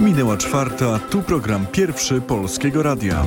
Minęła czwarta, tu program pierwszy Polskiego Radia.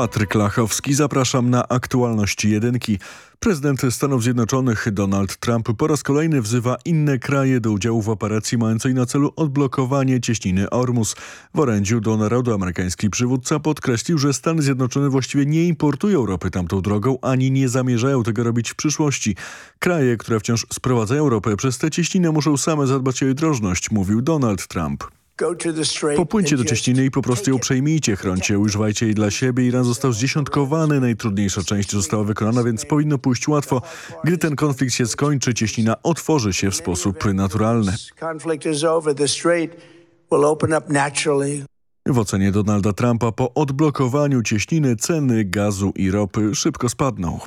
Patryk Lachowski, zapraszam na aktualności jedynki. Prezydent Stanów Zjednoczonych Donald Trump po raz kolejny wzywa inne kraje do udziału w operacji mającej na celu odblokowanie cieśniny Ormus. W orędziu do narodu amerykański przywódca podkreślił, że Stany Zjednoczone właściwie nie importują ropy tamtą drogą, ani nie zamierzają tego robić w przyszłości. Kraje, które wciąż sprowadzają ropę przez tę cieśninę muszą same zadbać o jej drożność, mówił Donald Trump. Popłyńcie do cieśniny i po prostu ją przejmijcie, chroncie, używajcie jej dla siebie. Iran został zdziesiątkowany, najtrudniejsza część została wykonana, więc powinno pójść łatwo. Gdy ten konflikt się skończy, cieśnina otworzy się w sposób naturalny. W ocenie Donalda Trumpa po odblokowaniu cieśniny ceny gazu i ropy szybko spadną.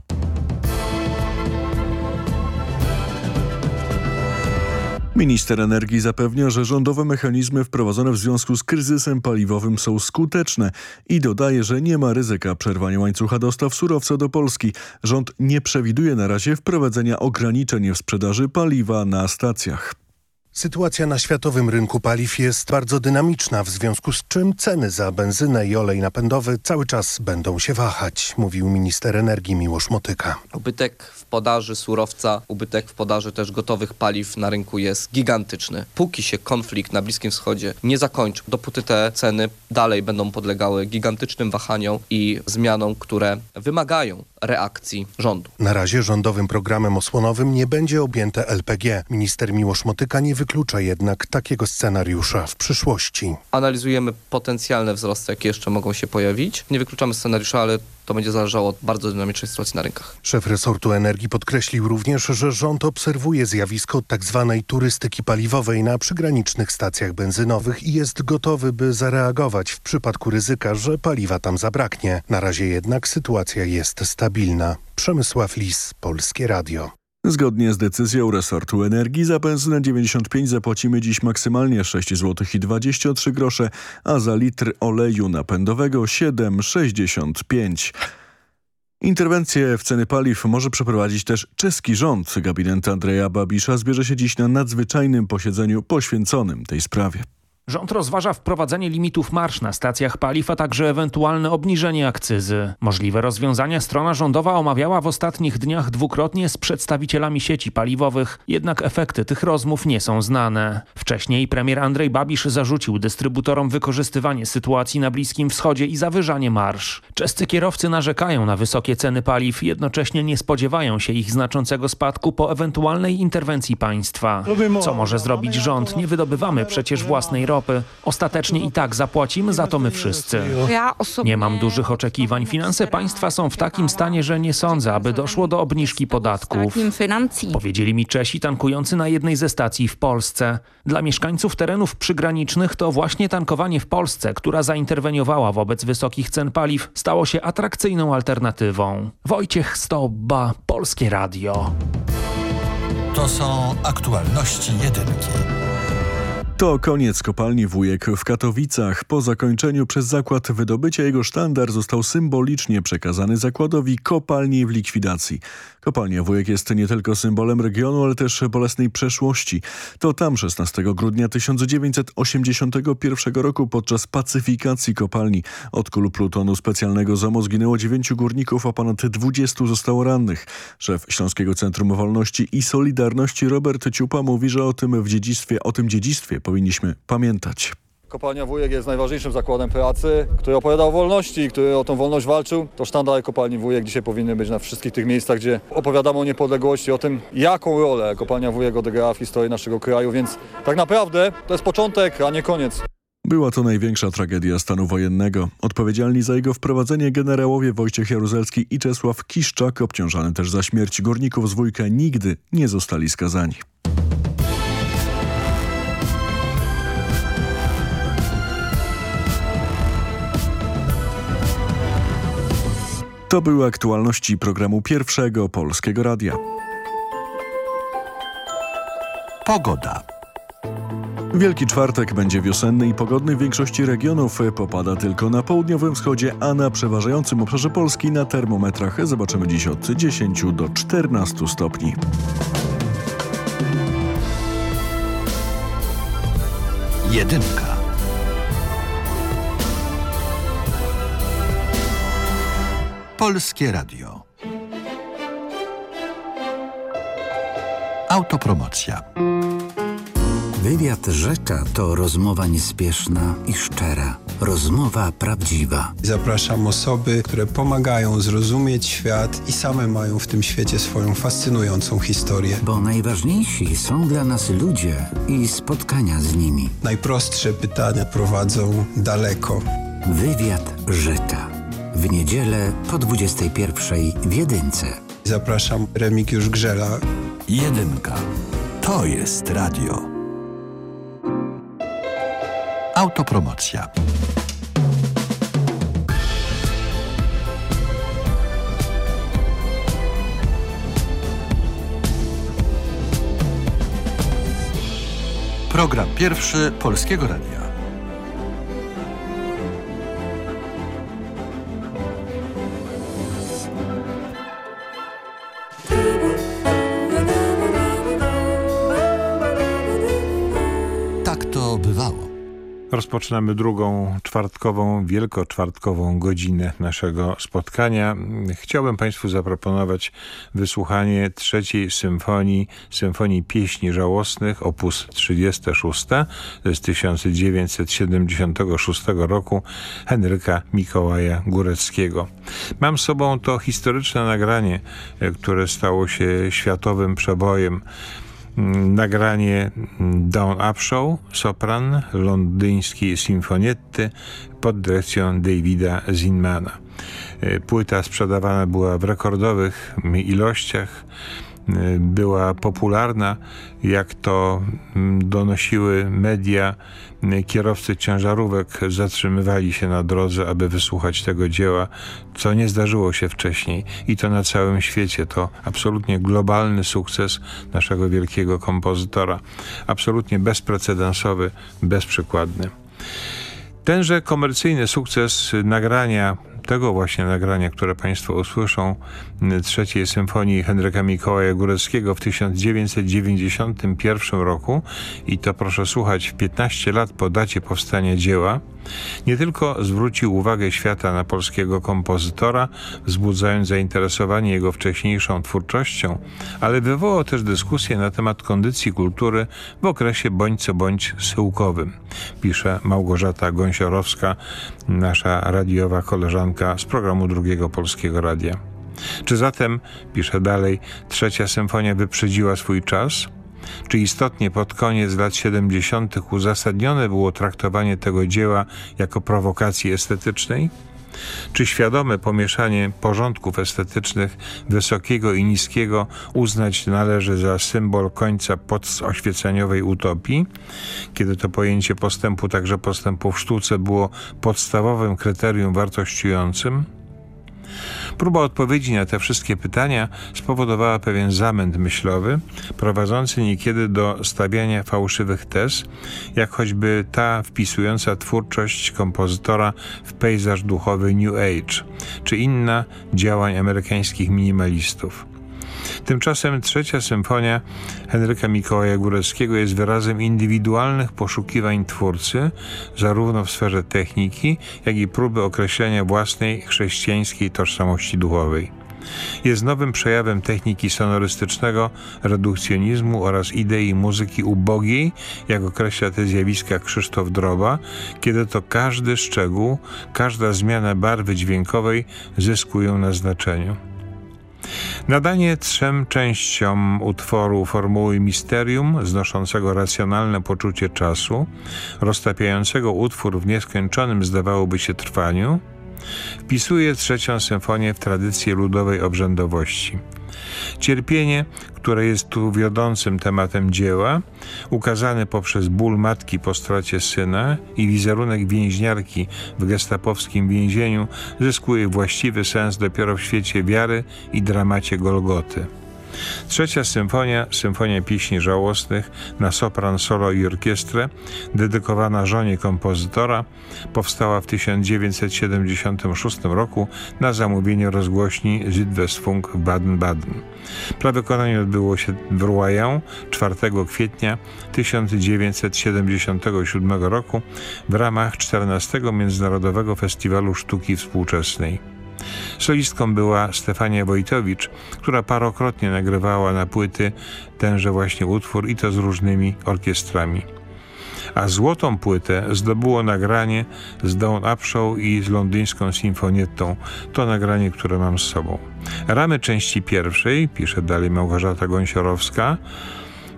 Minister energii zapewnia, że rządowe mechanizmy wprowadzone w związku z kryzysem paliwowym są skuteczne i dodaje, że nie ma ryzyka przerwania łańcucha dostaw surowca do Polski. Rząd nie przewiduje na razie wprowadzenia ograniczeń w sprzedaży paliwa na stacjach. Sytuacja na światowym rynku paliw jest bardzo dynamiczna, w związku z czym ceny za benzynę i olej napędowy cały czas będą się wahać, mówił minister energii Miłosz Motyka. Ubytek w podaży surowca, ubytek w podaży też gotowych paliw na rynku jest gigantyczny. Póki się konflikt na Bliskim Wschodzie nie zakończy, dopóty te ceny dalej będą podlegały gigantycznym wahaniom i zmianom, które wymagają reakcji rządu. Na razie rządowym programem osłonowym nie będzie objęte LPG. Minister Miłosz Motyka nie wyklucza jednak takiego scenariusza w przyszłości. Analizujemy potencjalne wzrosty, jakie jeszcze mogą się pojawić. Nie wykluczamy scenariusza, ale to będzie zależało od bardzo dynamicznej sytuacji na rynkach. Szef resortu energii podkreślił również, że rząd obserwuje zjawisko tzw. Tak turystyki paliwowej na przygranicznych stacjach benzynowych i jest gotowy, by zareagować w przypadku ryzyka, że paliwa tam zabraknie. Na razie jednak sytuacja jest stabilna. Przemysław Lis, Polskie Radio. Zgodnie z decyzją resortu energii za benzynę 95 zapłacimy dziś maksymalnie 6 zł i 23 grosze, a za litr oleju napędowego 7,65. Interwencję w ceny paliw może przeprowadzić też czeski rząd. Gabinet Andrzeja Babisza zbierze się dziś na nadzwyczajnym posiedzeniu poświęconym tej sprawie. Rząd rozważa wprowadzenie limitów marsz na stacjach paliw, a także ewentualne obniżenie akcyzy. Możliwe rozwiązania strona rządowa omawiała w ostatnich dniach dwukrotnie z przedstawicielami sieci paliwowych, jednak efekty tych rozmów nie są znane. Wcześniej premier Andrzej Babisz zarzucił dystrybutorom wykorzystywanie sytuacji na Bliskim Wschodzie i zawyżanie marsz. Czescy kierowcy narzekają na wysokie ceny paliw, jednocześnie nie spodziewają się ich znaczącego spadku po ewentualnej interwencji państwa. Co może zrobić rząd? Nie wydobywamy przecież własnej ropy. Ostatecznie i tak zapłacimy za to my wszyscy. Nie mam dużych oczekiwań. Finanse państwa są w takim stanie, że nie sądzę, aby doszło do obniżki podatków. Powiedzieli mi Czesi tankujący na jednej ze stacji w Polsce. Dla mieszkańców terenów przygranicznych to właśnie tankowanie w Polsce, która zainterweniowała wobec wysokich cen paliw, stało się atrakcyjną alternatywą. Wojciech Stobba, Polskie Radio. To są aktualności jedynki. To koniec kopalni Wujek w Katowicach. Po zakończeniu przez zakład wydobycia jego sztandar został symbolicznie przekazany zakładowi kopalni w likwidacji. Kopalnia Wujek jest nie tylko symbolem regionu, ale też bolesnej przeszłości. To tam 16 grudnia 1981 roku podczas pacyfikacji kopalni od kulu plutonu specjalnego ZOMO zginęło 9 górników, a ponad 20 zostało rannych. Szef Śląskiego Centrum Wolności i Solidarności Robert Ciupa mówi, że o tym w dziedzictwie, o tym dziedzictwie powinniśmy pamiętać. Kopalnia Wujek jest najważniejszym zakładem pracy, który opowiadał o wolności, który o tą wolność walczył. To sztandary kopalni Wujek dzisiaj powinny być na wszystkich tych miejscach, gdzie opowiadamy o niepodległości, o tym, jaką rolę kopalnia Wujek odegrała w historii naszego kraju, więc tak naprawdę to jest początek, a nie koniec. Była to największa tragedia stanu wojennego. Odpowiedzialni za jego wprowadzenie generałowie Wojciech Jaruzelski i Czesław Kiszczak, obciążany też za śmierć górników z Wujka, nigdy nie zostali skazani. To były aktualności programu Pierwszego Polskiego Radia. Pogoda. Wielki Czwartek będzie wiosenny i pogodny w większości regionów. Popada tylko na południowym wschodzie, a na przeważającym obszarze Polski na termometrach zobaczymy dziś od 10 do 14 stopni. Jedynka. Polskie Radio. Autopromocja. Wywiad Rzecza to rozmowa niespieszna i szczera. Rozmowa prawdziwa. Zapraszam osoby, które pomagają zrozumieć świat i same mają w tym świecie swoją fascynującą historię. Bo najważniejsi są dla nas ludzie i spotkania z nimi. Najprostsze pytania prowadzą daleko. Wywiad Rzecza. W niedzielę po 21 w Jedynce. Zapraszam Remigiusz Grzela. Jedynka. To jest radio. Autopromocja. Program pierwszy Polskiego Radia. Rozpoczynamy drugą czwartkową, wielkoczwartkową godzinę naszego spotkania. Chciałbym Państwu zaproponować wysłuchanie trzeciej symfonii, symfonii pieśni żałosnych, opus 36 z 1976 roku Henryka Mikołaja Góreckiego. Mam z sobą to historyczne nagranie, które stało się światowym przebojem nagranie Down Up Show, sopran londyńskiej sinfonietty pod dyrekcją Davida Zinmana. Płyta sprzedawana była w rekordowych ilościach, była popularna, jak to donosiły media. Kierowcy ciężarówek zatrzymywali się na drodze, aby wysłuchać tego dzieła, co nie zdarzyło się wcześniej i to na całym świecie. To absolutnie globalny sukces naszego wielkiego kompozytora. Absolutnie bezprecedensowy, bezprzykładny. Tenże komercyjny sukces nagrania tego właśnie nagrania, które Państwo usłyszą, trzeciej symfonii Henryka Mikołaja Góreckiego w 1991 roku. I to proszę słuchać, w 15 lat po dacie powstania dzieła, nie tylko zwrócił uwagę świata na polskiego kompozytora, wzbudzając zainteresowanie jego wcześniejszą twórczością, ale wywołał też dyskusję na temat kondycji kultury w okresie bądź co bądź schyłkowym, pisze Małgorzata Gąsiorowska, nasza radiowa koleżanka z programu Drugiego Polskiego Radia. Czy zatem, pisze dalej, trzecia symfonia wyprzedziła swój czas? Czy istotnie pod koniec lat 70. uzasadnione było traktowanie tego dzieła jako prowokacji estetycznej? Czy świadome pomieszanie porządków estetycznych wysokiego i niskiego uznać należy za symbol końca podoświeceniowej utopii, kiedy to pojęcie postępu, także postępu w sztuce, było podstawowym kryterium wartościującym? Próba odpowiedzi na te wszystkie pytania spowodowała pewien zamęt myślowy, prowadzący niekiedy do stawiania fałszywych tez, jak choćby ta wpisująca twórczość kompozytora w pejzaż duchowy New Age, czy inna działań amerykańskich minimalistów. Tymczasem trzecia symfonia Henryka Mikołaja Góreckiego jest wyrazem indywidualnych poszukiwań twórcy, zarówno w sferze techniki, jak i próby określenia własnej chrześcijańskiej tożsamości duchowej. Jest nowym przejawem techniki sonorystycznego, redukcjonizmu oraz idei muzyki ubogiej, jak określa te zjawiska Krzysztof Droba, kiedy to każdy szczegół, każda zmiana barwy dźwiękowej zyskują na znaczeniu. Nadanie trzem częściom utworu formuły misterium, znoszącego racjonalne poczucie czasu, roztapiającego utwór w nieskończonym zdawałoby się trwaniu, wpisuje trzecią symfonię w tradycję ludowej obrzędowości. Cierpienie, które jest tu wiodącym tematem dzieła, ukazane poprzez ból matki po stracie syna i wizerunek więźniarki w gestapowskim więzieniu, zyskuje właściwy sens dopiero w świecie wiary i dramacie Golgoty. Trzecia symfonia, Symfonia Pieśni Żałosnych na sopran, solo i orkiestrę, dedykowana żonie kompozytora, powstała w 1976 roku na zamówienie rozgłośni Südwestfunk w Baden-Baden. Prawykonanie odbyło się w Rouen 4 kwietnia 1977 roku w ramach 14 Międzynarodowego Festiwalu Sztuki Współczesnej. Solistką była Stefania Wojtowicz, która parokrotnie nagrywała na płyty tenże właśnie utwór i to z różnymi orkiestrami. A złotą płytę zdobyło nagranie z Dawn Upshaw i z londyńską sinfonietą. To nagranie, które mam z sobą. Ramy części pierwszej, pisze dalej Małgorzata Gąsiorowska,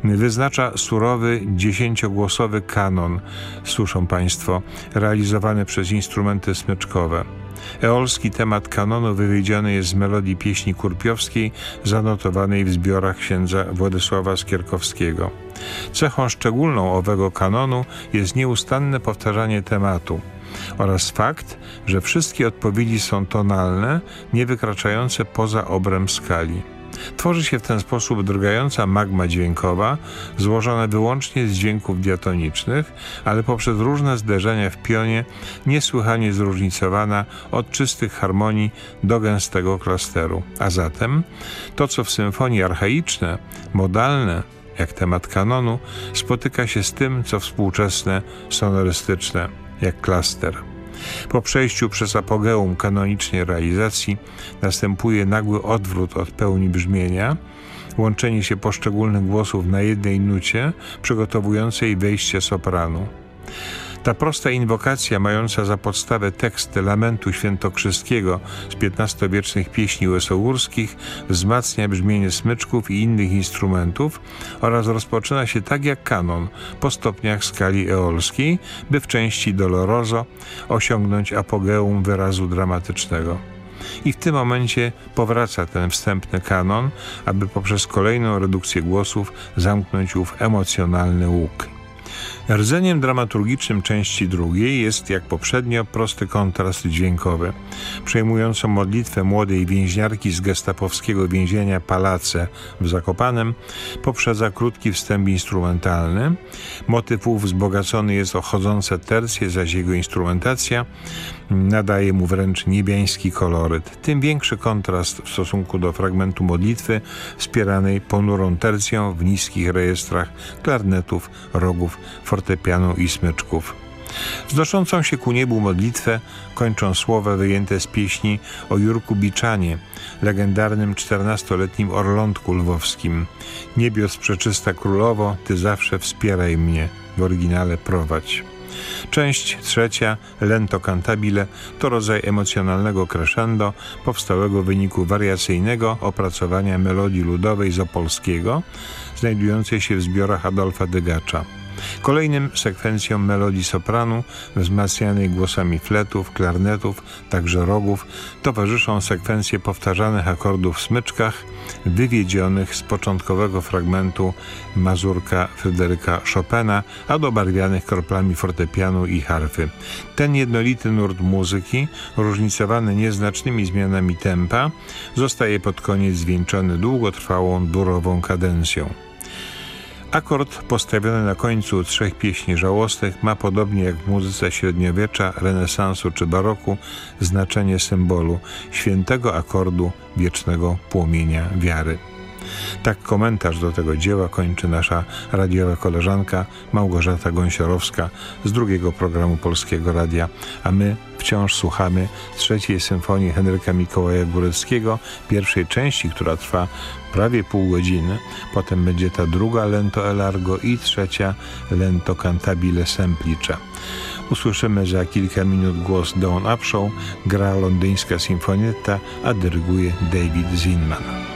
wyznacza surowy, dziesięciogłosowy kanon, słyszą Państwo, realizowany przez instrumenty smyczkowe. Eolski temat kanonu wywiedziony jest z melodii pieśni kurpiowskiej zanotowanej w zbiorach księdza Władysława Skierkowskiego. Cechą szczególną owego kanonu jest nieustanne powtarzanie tematu oraz fakt, że wszystkie odpowiedzi są tonalne, nie wykraczające poza obręb skali. Tworzy się w ten sposób drgająca magma dźwiękowa, złożona wyłącznie z dźwięków diatonicznych, ale poprzez różne zderzenia w pionie niesłychanie zróżnicowana od czystych harmonii do gęstego klasteru. A zatem to, co w symfonii archaiczne, modalne, jak temat kanonu, spotyka się z tym, co współczesne, sonorystyczne, jak klaster. Po przejściu przez apogeum kanonicznej realizacji następuje nagły odwrót od pełni brzmienia, łączenie się poszczególnych głosów na jednej nucie, przygotowującej wejście sopranu. Ta prosta inwokacja, mająca za podstawę tekst lamentu świętokrzyskiego z XV-wiecznych pieśni łesogórskich, wzmacnia brzmienie smyczków i innych instrumentów oraz rozpoczyna się tak jak kanon, po stopniach skali eolskiej, by w części Doloroso osiągnąć apogeum wyrazu dramatycznego. I w tym momencie powraca ten wstępny kanon, aby poprzez kolejną redukcję głosów zamknąć ów emocjonalny łuk. Rdzeniem dramaturgicznym części drugiej jest, jak poprzednio, prosty kontrast dźwiękowy. Przejmującą modlitwę młodej więźniarki z gestapowskiego więzienia Palace w Zakopanem poprzedza krótki wstęp instrumentalny. Motyw ów wzbogacony jest o chodzące tercje, zaś jego instrumentacja nadaje mu wręcz niebiański koloryt. Tym większy kontrast w stosunku do fragmentu modlitwy wspieranej ponurą tercją w niskich rejestrach klarnetów, rogów, fortepianu i smyczków. Wznoszącą się ku niebu modlitwę kończą słowa wyjęte z pieśni o Jurku Biczanie, legendarnym czternastoletnim orlątku lwowskim. Niebios przeczysta królowo, ty zawsze wspieraj mnie, w oryginale prowadź. Część trzecia, lento cantabile, to rodzaj emocjonalnego crescendo powstałego w wyniku wariacyjnego opracowania melodii ludowej z opolskiego, znajdującej się w zbiorach Adolfa Dygacza. Kolejnym sekwencją melodii sopranu, wzmacnianej głosami fletów, klarnetów, także rogów, towarzyszą sekwencje powtarzanych akordów w smyczkach, wywiedzionych z początkowego fragmentu mazurka Fryderyka Chopina, a dobarwianych kroplami fortepianu i harfy. Ten jednolity nurt muzyki, różnicowany nieznacznymi zmianami tempa, zostaje pod koniec zwieńczony długotrwałą, durową kadencją. Akord postawiony na końcu trzech pieśni żałosnych ma podobnie jak w muzyce średniowiecza, renesansu czy baroku znaczenie symbolu świętego akordu wiecznego płomienia wiary. Tak komentarz do tego dzieła kończy nasza radiowa koleżanka Małgorzata Gąsiorowska z drugiego programu Polskiego Radia, a my wciąż słuchamy trzeciej symfonii Henryka Mikołaja Góreckiego, pierwszej części, która trwa prawie pół godziny. Potem będzie ta druga Lento Elargo i trzecia Lento Cantabile Semplice. Usłyszymy za kilka minut głos Dawn Upshaw, gra londyńska sinfonietta, a dyryguje David Zinman.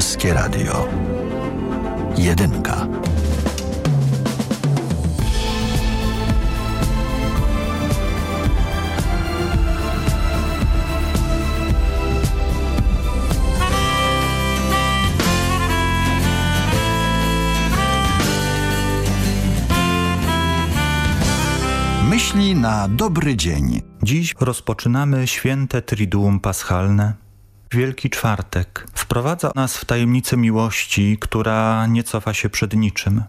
Polskie Radio. Jedynka. Myśli na dobry dzień. Dziś rozpoczynamy święte Triduum Paschalne. Wielki Czwartek wprowadza nas w tajemnicę miłości, która nie cofa się przed niczym.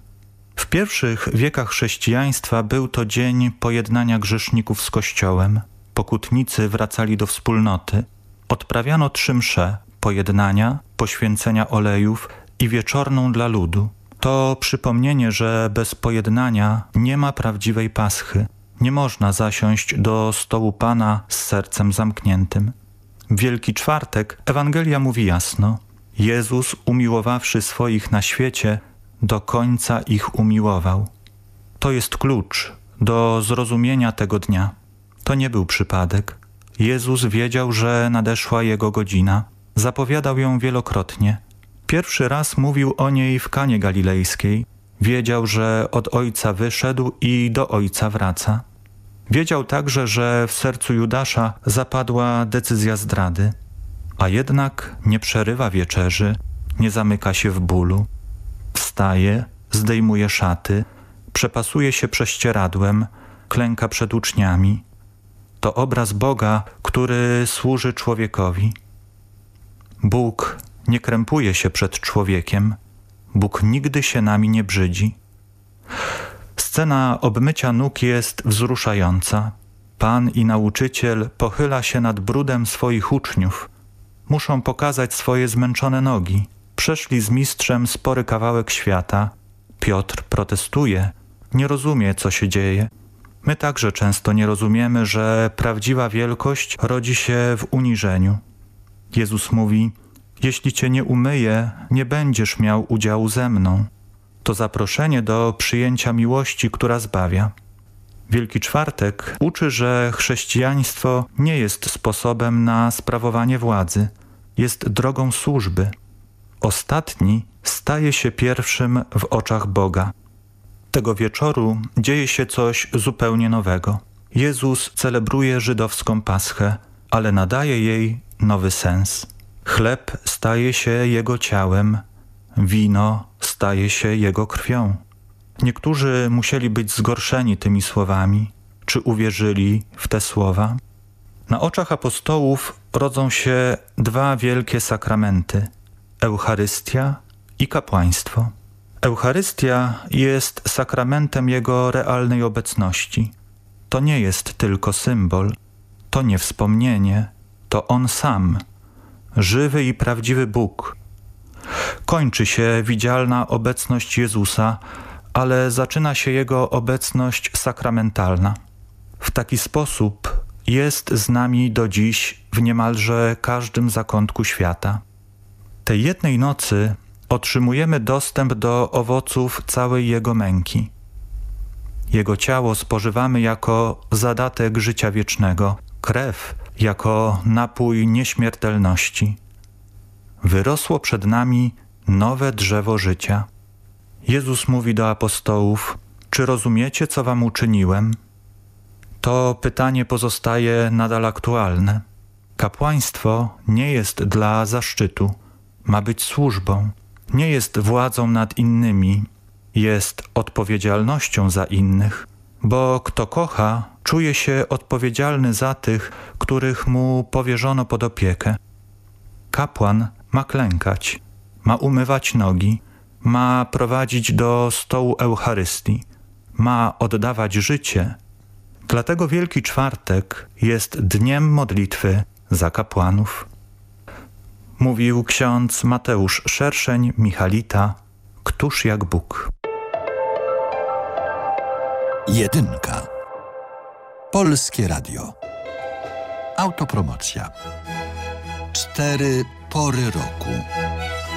W pierwszych wiekach chrześcijaństwa był to dzień pojednania grzeszników z Kościołem. Pokutnicy wracali do wspólnoty. Odprawiano trzy msze, pojednania, poświęcenia olejów i wieczorną dla ludu. To przypomnienie, że bez pojednania nie ma prawdziwej paschy. Nie można zasiąść do stołu Pana z sercem zamkniętym. Wielki Czwartek Ewangelia mówi jasno. Jezus, umiłowawszy swoich na świecie, do końca ich umiłował. To jest klucz do zrozumienia tego dnia. To nie był przypadek. Jezus wiedział, że nadeszła Jego godzina. Zapowiadał ją wielokrotnie. Pierwszy raz mówił o niej w Kanie Galilejskiej. Wiedział, że od Ojca wyszedł i do Ojca wraca. Wiedział także, że w sercu Judasza zapadła decyzja zdrady, a jednak nie przerywa wieczerzy, nie zamyka się w bólu. Wstaje, zdejmuje szaty, przepasuje się prześcieradłem, klęka przed uczniami. To obraz Boga, który służy człowiekowi. Bóg nie krępuje się przed człowiekiem, Bóg nigdy się nami nie brzydzi. Scena obmycia nóg jest wzruszająca. Pan i nauczyciel pochyla się nad brudem swoich uczniów. Muszą pokazać swoje zmęczone nogi. Przeszli z mistrzem spory kawałek świata. Piotr protestuje, nie rozumie, co się dzieje. My także często nie rozumiemy, że prawdziwa wielkość rodzi się w uniżeniu. Jezus mówi, jeśli cię nie umyję, nie będziesz miał udziału ze mną to zaproszenie do przyjęcia miłości, która zbawia. Wielki Czwartek uczy, że chrześcijaństwo nie jest sposobem na sprawowanie władzy, jest drogą służby. Ostatni staje się pierwszym w oczach Boga. Tego wieczoru dzieje się coś zupełnie nowego. Jezus celebruje żydowską paschę, ale nadaje jej nowy sens. Chleb staje się Jego ciałem, wino staje się Jego krwią. Niektórzy musieli być zgorszeni tymi słowami, czy uwierzyli w te słowa. Na oczach apostołów rodzą się dwa wielkie sakramenty – Eucharystia i kapłaństwo. Eucharystia jest sakramentem Jego realnej obecności. To nie jest tylko symbol, to nie wspomnienie, to On sam, żywy i prawdziwy Bóg – Kończy się widzialna obecność Jezusa, ale zaczyna się Jego obecność sakramentalna. W taki sposób jest z nami do dziś w niemalże każdym zakątku świata. Tej jednej nocy otrzymujemy dostęp do owoców całej Jego męki. Jego ciało spożywamy jako zadatek życia wiecznego, krew jako napój nieśmiertelności wyrosło przed nami nowe drzewo życia. Jezus mówi do apostołów, czy rozumiecie, co wam uczyniłem? To pytanie pozostaje nadal aktualne. Kapłaństwo nie jest dla zaszczytu, ma być służbą. Nie jest władzą nad innymi, jest odpowiedzialnością za innych, bo kto kocha, czuje się odpowiedzialny za tych, których mu powierzono pod opiekę. Kapłan ma klękać, ma umywać nogi, ma prowadzić do stołu Eucharystii, ma oddawać życie. Dlatego Wielki Czwartek jest dniem modlitwy za kapłanów. Mówił ksiądz Mateusz Szerszeń, Michalita, Któż jak Bóg. Jedynka. Polskie Radio. Autopromocja. Cztery pory roku.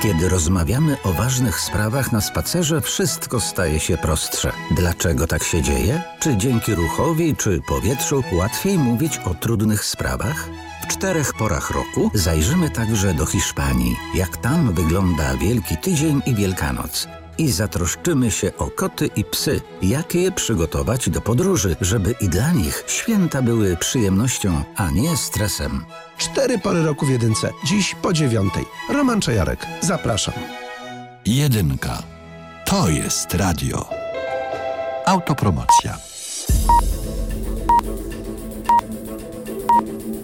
Kiedy rozmawiamy o ważnych sprawach na spacerze, wszystko staje się prostsze. Dlaczego tak się dzieje? Czy dzięki ruchowi, czy powietrzu łatwiej mówić o trudnych sprawach? W czterech porach roku zajrzymy także do Hiszpanii, jak tam wygląda Wielki Tydzień i Wielkanoc. I zatroszczymy się o koty i psy, jak je przygotować do podróży, żeby i dla nich święta były przyjemnością, a nie stresem. Cztery pory roku w jedynce. Dziś po dziewiątej. Roman Czajarek. Zapraszam. Jedynka. To jest radio. Autopromocja.